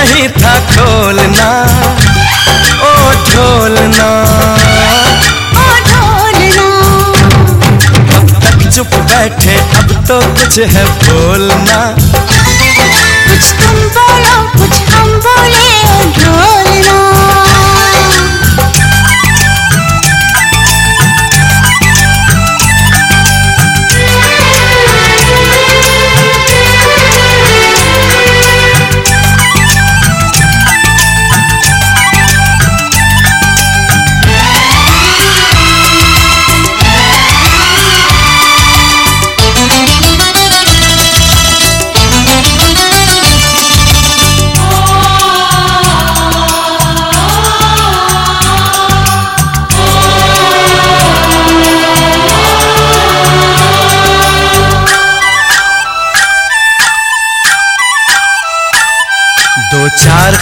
नहीं था खोलना ओ ढोलना। कब तक चुप बैठे अब तो कुछ है बोलना। कुछ तुम बोलो कुछ हम बोले।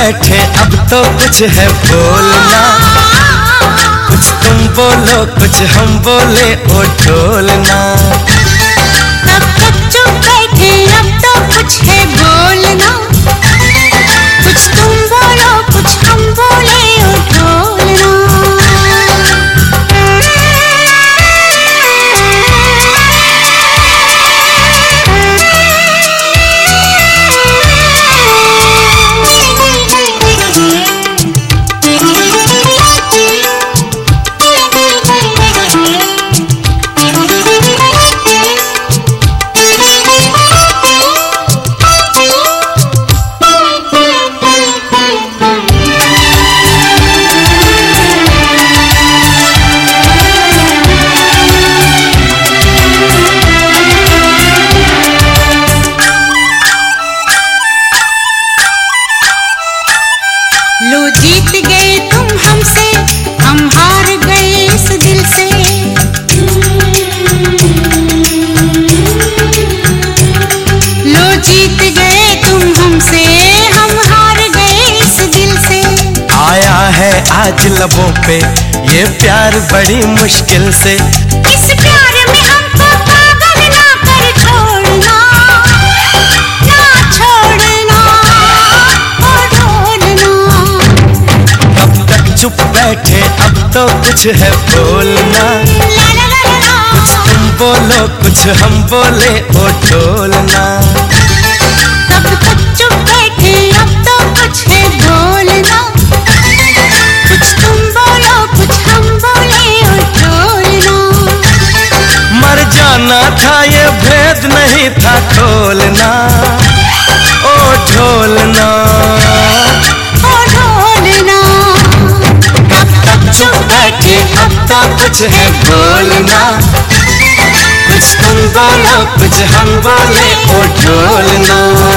बैठे, अब तो कुछ है बोलना। कुछ तुम बोलो, कुछ हम बोले, ओ ढोलना। कब तक चुप बैठे, अब तो कुछ है बोलना। आज लबों पे ये प्यार बड़ी मुश्किल से। इस प्यार में हमको पागल ना कर छोड़ना ना छोड़ना कब तक चुप बैठे अब तो कुछ है बोलना। ला ला ला ला ला। तुम बोलो कुछ हम बोले ओ ढोलना। जाना था, ये भेद नहीं था खोलना। ओ ढोलना। ओ ढोलना। कब तक चुप बैठे अब तो कुछ है बोलना। कुछ तुम बोलो, कुछ हम बोले, ओ ढोलना।